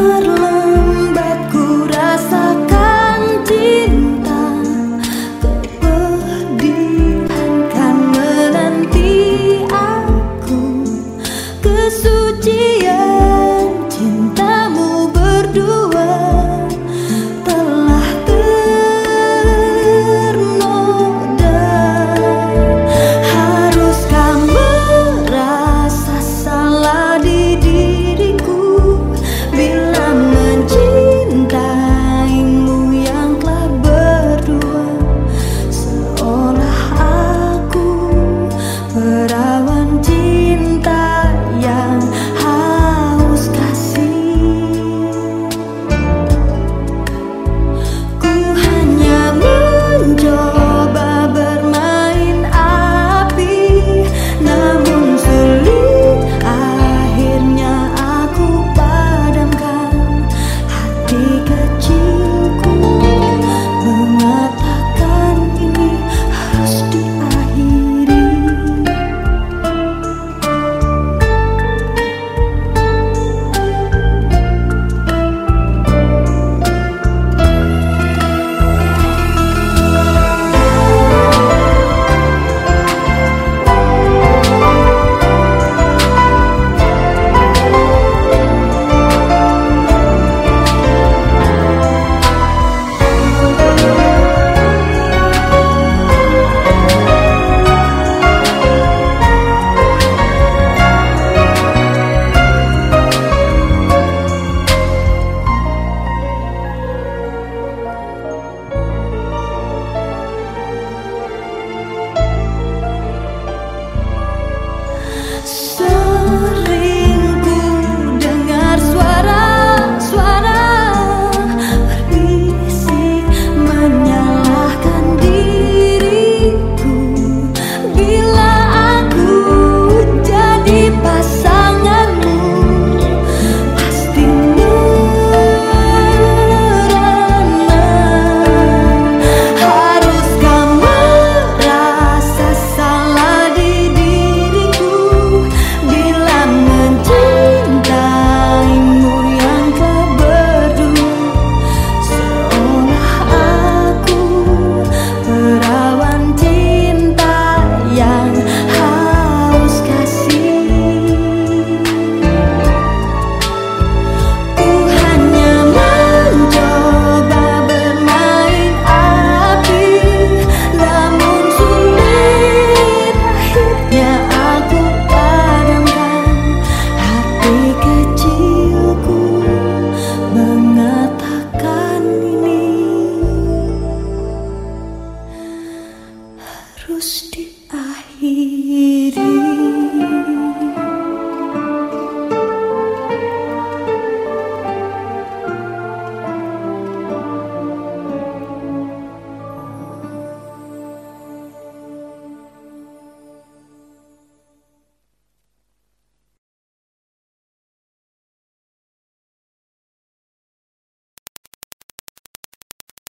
terus